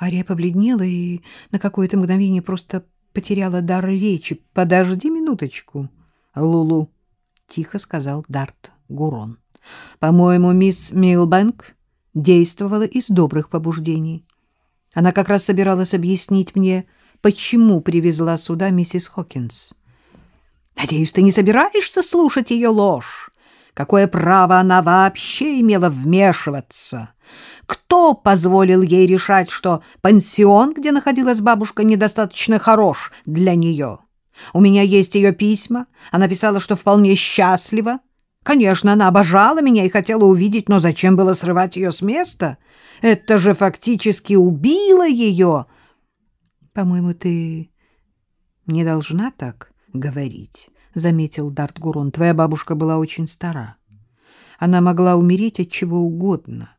Ария побледнела и на какое-то мгновение просто потеряла дар речи. — Подожди минуточку, Лулу, — тихо сказал Дарт Гурон. — По-моему, мисс Милбэнк действовала из добрых побуждений. Она как раз собиралась объяснить мне, почему привезла сюда миссис Хокинс. — Надеюсь, ты не собираешься слушать ее ложь? Какое право она вообще имела вмешиваться? Кто позволил ей решать, что пансион, где находилась бабушка, недостаточно хорош для нее? У меня есть ее письма. Она писала, что вполне счастлива. Конечно, она обожала меня и хотела увидеть, но зачем было срывать ее с места? Это же фактически убило ее. По-моему, ты не должна так говорить заметил Дарт Гурон. Твоя бабушка была очень стара. Она могла умереть от чего угодно.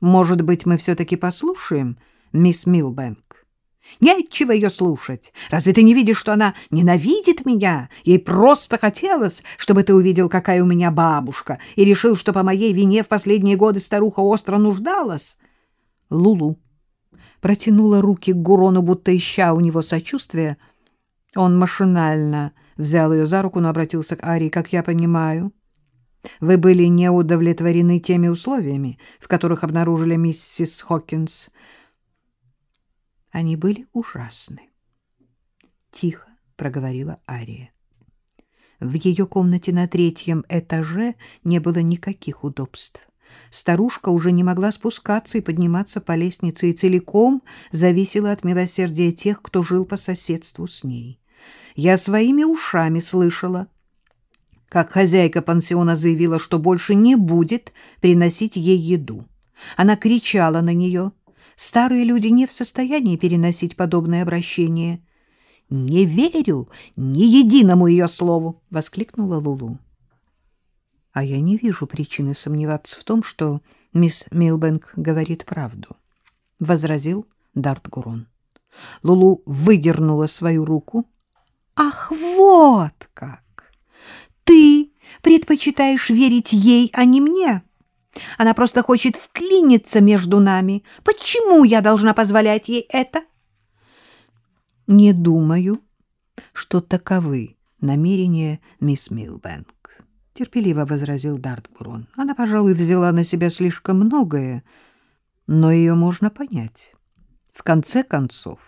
Может быть, мы все-таки послушаем мисс Милбэнк? Нечего ее слушать. Разве ты не видишь, что она ненавидит меня? Ей просто хотелось, чтобы ты увидел, какая у меня бабушка, и решил, что по моей вине в последние годы старуха остро нуждалась. Лулу протянула руки к Гурону, будто ища у него сочувствия. Он машинально взял ее за руку, но обратился к Арии. «Как я понимаю, вы были не удовлетворены теми условиями, в которых обнаружили миссис Хокинс?» Они были ужасны. Тихо проговорила Ария. В ее комнате на третьем этаже не было никаких удобств. Старушка уже не могла спускаться и подниматься по лестнице и целиком зависела от милосердия тех, кто жил по соседству с ней. Я своими ушами слышала, как хозяйка пансиона заявила, что больше не будет приносить ей еду. Она кричала на нее. Старые люди не в состоянии переносить подобное обращение. — Не верю ни единому ее слову! — воскликнула Лулу. — А я не вижу причины сомневаться в том, что мисс Милбэнк говорит правду, — возразил Дарт Гурон. Лулу выдернула свою руку Ах, вот предпочитаешь верить ей, а не мне? Она просто хочет вклиниться между нами. Почему я должна позволять ей это? Не думаю, что таковы намерения мисс Милбэнк. Терпеливо возразил Дартбурон. Она, пожалуй, взяла на себя слишком многое, но ее можно понять. В конце концов,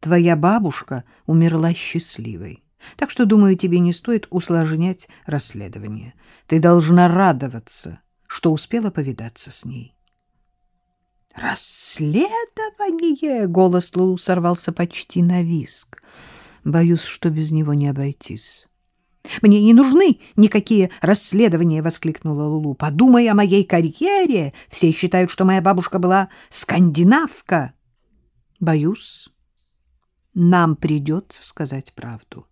Твоя бабушка умерла счастливой. Так что, думаю, тебе не стоит усложнять расследование. Ты должна радоваться, что успела повидаться с ней. «Расследование!» — голос Лулу сорвался почти на виск. «Боюсь, что без него не обойтись». «Мне не нужны никакие расследования!» — воскликнула Лулу. «Подумай о моей карьере! Все считают, что моя бабушка была скандинавка!» «Боюсь, нам придется сказать правду. —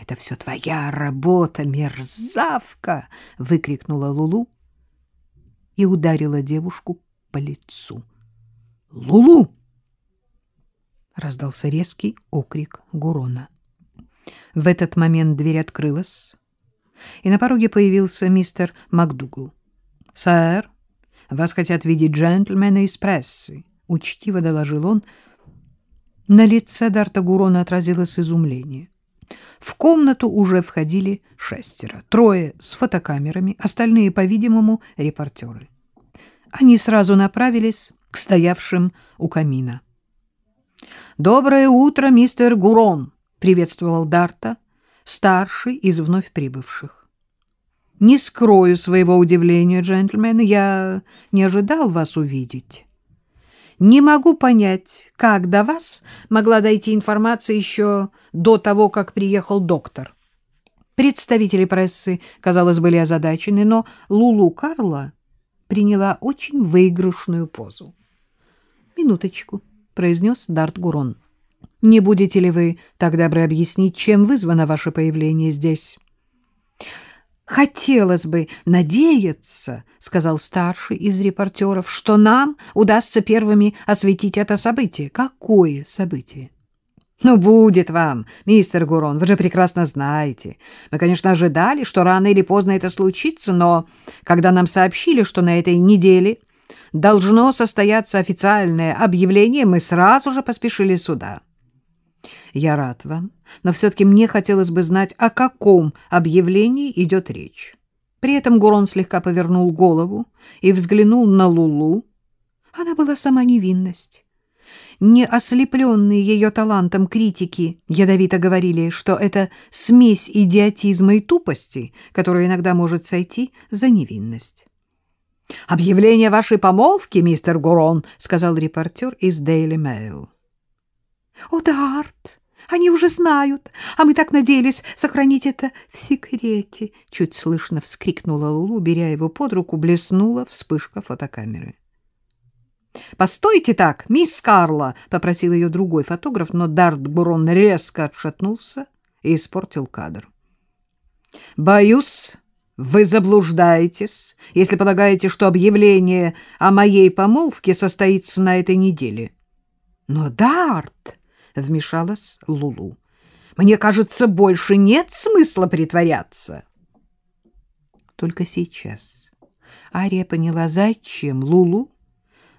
Это все твоя работа, мерзавка! — выкрикнула Лулу и ударила девушку по лицу. — Лулу! — раздался резкий окрик Гурона. В этот момент дверь открылась, и на пороге появился мистер МакДугал. — Сэр, вас хотят видеть джентльмены из прессы, — учтиво доложил он, — на лице Дарта Гурона отразилось изумление. В комнату уже входили шестеро. Трое с фотокамерами, остальные, по-видимому, репортеры. Они сразу направились к стоявшим у камина. «Доброе утро, мистер Гурон!» — приветствовал Дарта, старший из вновь прибывших. «Не скрою своего удивления, джентльмены, я не ожидал вас увидеть». Не могу понять, как до вас могла дойти информация еще до того, как приехал доктор. Представители прессы, казалось, были озадачены, но Лулу Карла приняла очень выигрышную позу. «Минуточку», — произнес Дарт Гурон. «Не будете ли вы так добры объяснить, чем вызвано ваше появление здесь?» Хотелось бы надеяться, — сказал старший из репортеров, — что нам удастся первыми осветить это событие. Какое событие? Ну, будет вам, мистер Гурон, вы же прекрасно знаете. Мы, конечно, ожидали, что рано или поздно это случится, но когда нам сообщили, что на этой неделе должно состояться официальное объявление, мы сразу же поспешили сюда. Я рад вам, но все-таки мне хотелось бы знать, о каком объявлении идет речь. При этом Гурон слегка повернул голову и взглянул на Лулу. Она была сама невинность. Не ослепленные ее талантом критики ядовито говорили, что это смесь идиотизма и тупости, которая иногда может сойти за невинность. «Объявление вашей помолвки, мистер Гурон», — сказал репортер из Daily Mail. «О, Дарт, они уже знают, а мы так надеялись сохранить это в секрете», — чуть слышно вскрикнула Лулу, беря его под руку, блеснула вспышка фотокамеры. — Постойте так, мисс Карла! — попросил ее другой фотограф, но Дарт Бурон резко отшатнулся и испортил кадр. — Боюсь, вы заблуждаетесь, если полагаете, что объявление о моей помолвке состоится на этой неделе. — Но, Дарт! — вмешалась Лулу. — Мне кажется, больше нет смысла притворяться. Только сейчас Ария поняла, зачем Лулу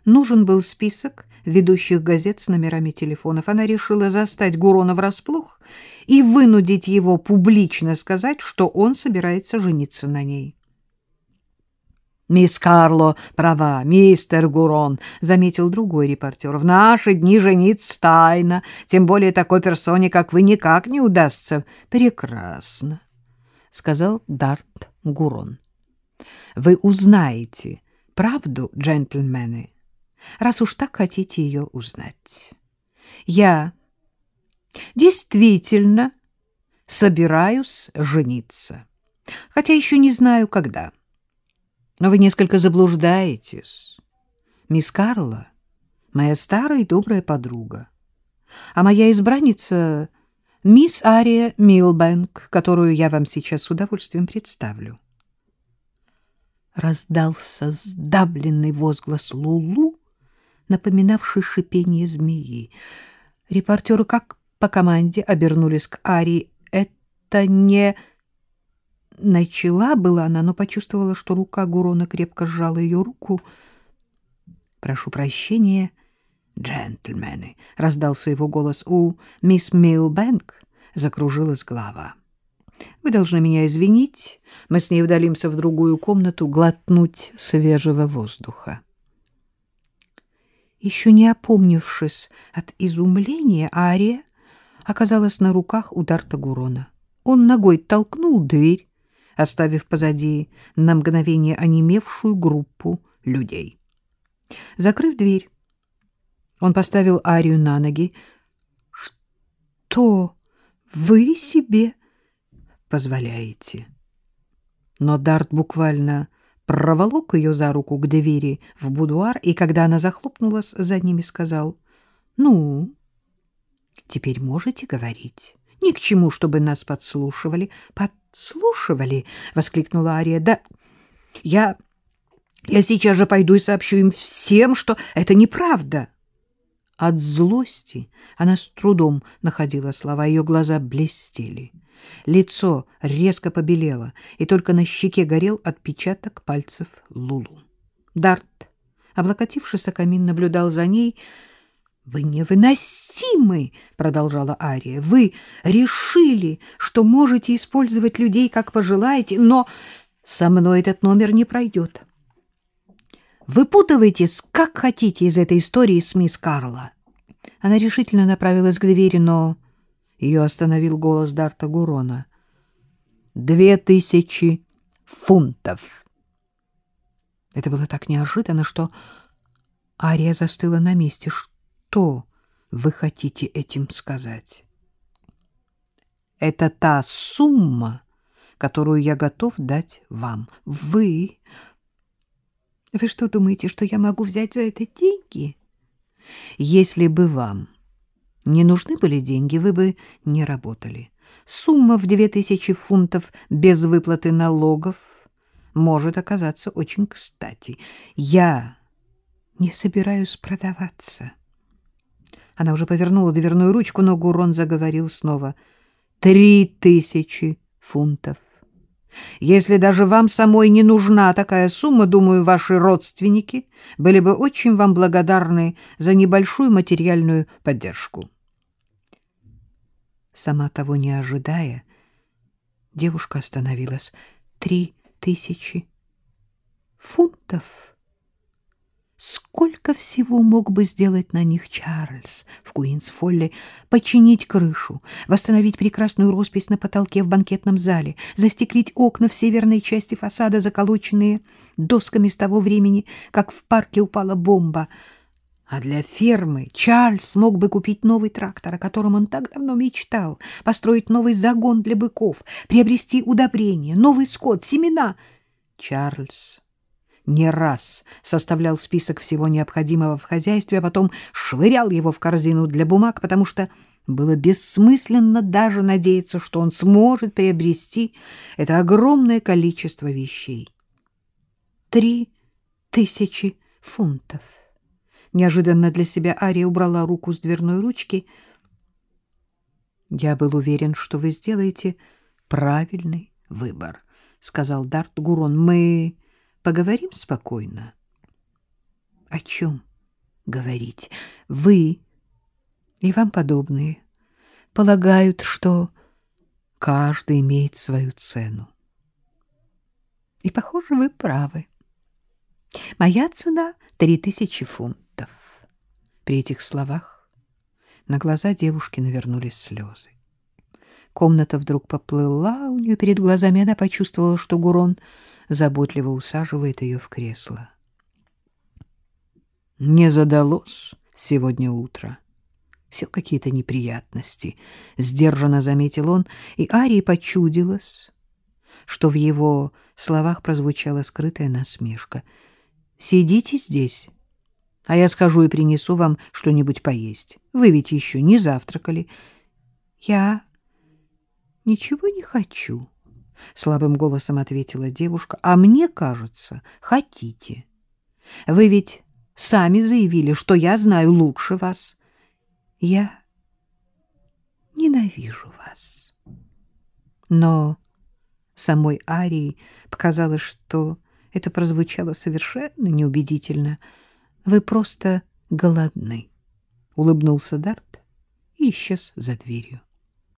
нужен был список ведущих газет с номерами телефонов. Она решила застать Гурона врасплох и вынудить его публично сказать, что он собирается жениться на ней. «Мисс Карло права, мистер Гурон», — заметил другой репортер. «В наши дни жениться тайно, тем более такой персоне, как вы, никак не удастся». «Прекрасно», — сказал Дарт Гурон. «Вы узнаете правду, джентльмены, раз уж так хотите ее узнать. Я действительно собираюсь жениться, хотя еще не знаю, когда. Но вы несколько заблуждаетесь. Мисс Карла — моя старая и добрая подруга, а моя избранница — мисс Ария Милбэнк, которую я вам сейчас с удовольствием представлю. Раздался сдавленный возглас Лулу, напоминавший шипение змеи. Репортеры, как по команде, обернулись к Ари. «Это не...» Начала была она, но почувствовала, что рука Гурона крепко сжала ее руку. «Прошу прощения, джентльмены», — раздался его голос. «У мисс Милбэнк закружилась голова». «Вы должны меня извинить. Мы с ней удалимся в другую комнату глотнуть свежего воздуха». Еще не опомнившись от изумления, Ария оказалась на руках у Дарта Гурона. Он ногой толкнул дверь, оставив позади на мгновение онемевшую группу людей. Закрыв дверь, он поставил Арию на ноги. — Что вы себе позволяете? Но Дарт буквально проволок ее за руку к двери в будуар, и когда она захлопнулась за ними, сказал, «Ну, теперь можете говорить. Ни к чему, чтобы нас подслушивали». «Подслушивали?» — воскликнула Ария. «Да я... я сейчас же пойду и сообщу им всем, что это неправда». От злости она с трудом находила слова, ее глаза блестели. Лицо резко побелело, и только на щеке горел отпечаток пальцев Лулу. Дарт, облокотившись о камин, наблюдал за ней. — Вы невыносимы! — продолжала Ария. — Вы решили, что можете использовать людей, как пожелаете, но со мной этот номер не пройдет. Выпутывайтесь, как хотите, из этой истории с мисс Карла. Она решительно направилась к двери, но ее остановил голос Дарта Гурона. «Две тысячи фунтов!» Это было так неожиданно, что Ария застыла на месте. «Что вы хотите этим сказать?» «Это та сумма, которую я готов дать вам. Вы...» «Вы что думаете, что я могу взять за это деньги?» «Если бы вам не нужны были деньги, вы бы не работали. Сумма в две тысячи фунтов без выплаты налогов может оказаться очень кстати. Я не собираюсь продаваться. Она уже повернула дверную ручку, но Гурон заговорил снова. Три тысячи фунтов. Если даже вам самой не нужна такая сумма, думаю, ваши родственники были бы очень вам благодарны за небольшую материальную поддержку. Сама того не ожидая, девушка остановилась. Три тысячи фунтов. Сколько всего мог бы сделать на них Чарльз в Куинс-Фолле, починить крышу, восстановить прекрасную роспись на потолке в банкетном зале, застеклить окна в северной части фасада, заколоченные досками с того времени, как в парке упала бомба. А для фермы Чарльз мог бы купить новый трактор, о котором он так давно мечтал, построить новый загон для быков, приобрести удобрения, новый скот, семена. Чарльз не раз составлял список всего необходимого в хозяйстве, а потом швырял его в корзину для бумаг, потому что было бессмысленно даже надеяться, что он сможет приобрести это огромное количество вещей. Три тысячи фунтов. Неожиданно для себя Ария убрала руку с дверной ручки. «Я был уверен, что вы сделаете правильный выбор», — сказал Дарт Гурон. «Мы Поговорим спокойно. О чем говорить? Вы и вам подобные полагают, что каждый имеет свою цену. И, похоже, вы правы. Моя цена — три тысячи фунтов. При этих словах на глаза девушки навернулись слезы. Комната вдруг поплыла у нее перед глазами, она почувствовала, что Гурон заботливо усаживает ее в кресло. Не задалось сегодня утро. Все какие-то неприятности, — сдержанно заметил он, и Арии почудилось, что в его словах прозвучала скрытая насмешка. — Сидите здесь, а я схожу и принесу вам что-нибудь поесть. Вы ведь еще не завтракали. — Я ничего не хочу, — слабым голосом ответила девушка. — А мне кажется, хотите. Вы ведь сами заявили, что я знаю лучше вас. Я ненавижу вас. Но самой Арии показалось, что это прозвучало совершенно неубедительно. Вы просто голодны, — улыбнулся Дарт и исчез за дверью.